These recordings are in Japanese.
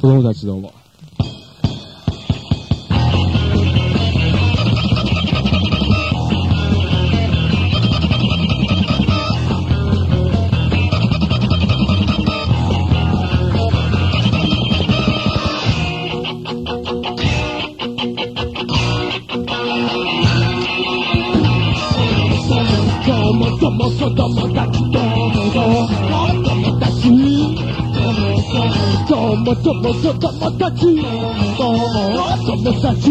子供たちどうも。どうも子供たちどうもどうもどうもどうも子供た。ちどうも子供た。ち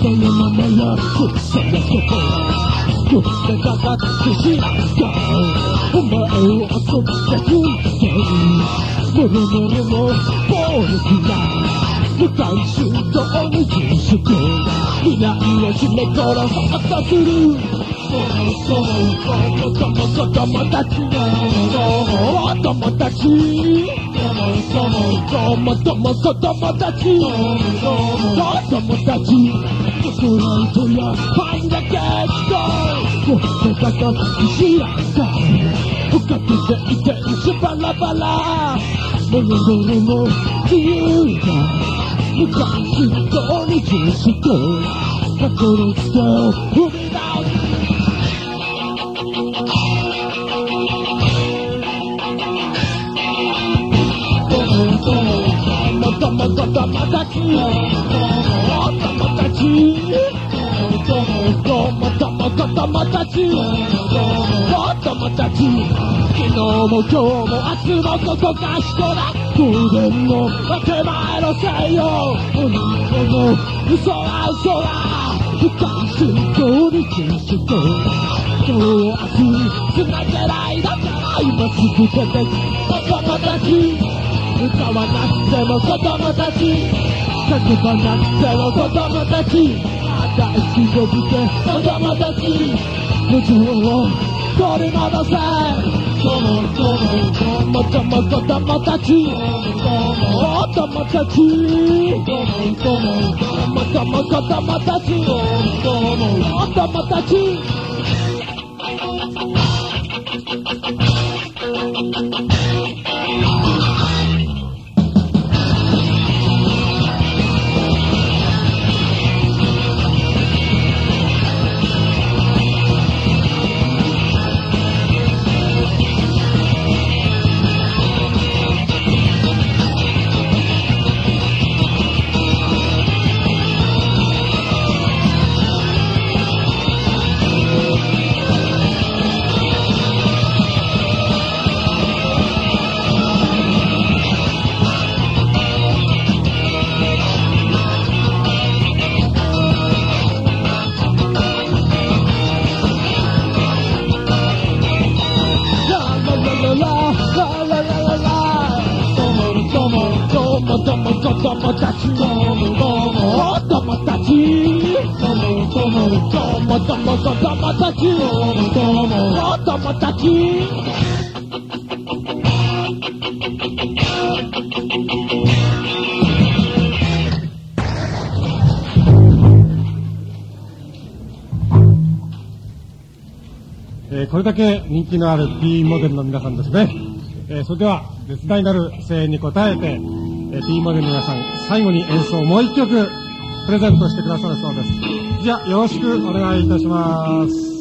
そのままやくそやそこやそしてかかってしまった。お前を遊びた。くてもろもろも暴力だ無関心とに自粛未来を締め殺そうとするそうそうそうそうともそうり出またたまたきた。またちまたまたたまたちまたまたち昨日も今日も明日もここかしこだ偶然の手前のの嘘は嘘だと今日明日繋げないだから今すぐ出てまたまたち歌わなくても子供たち叫ばなくても子供たち大好き呼びて子供たち無情を取り戻せ子供子供子供子供たち子供たち子供子供子供たち子供たちララもども子供たちもども子供たちどもどもどもども子供たちどもども子供たちえこれだけ人気のある P モデルの皆さんですね。えーそれでは、絶大なる声援に応えて、えーピーマルの皆さん、最後に演奏をもう一曲、プレゼントしてくださるそうです。じゃあ、よろしくお願いいたします。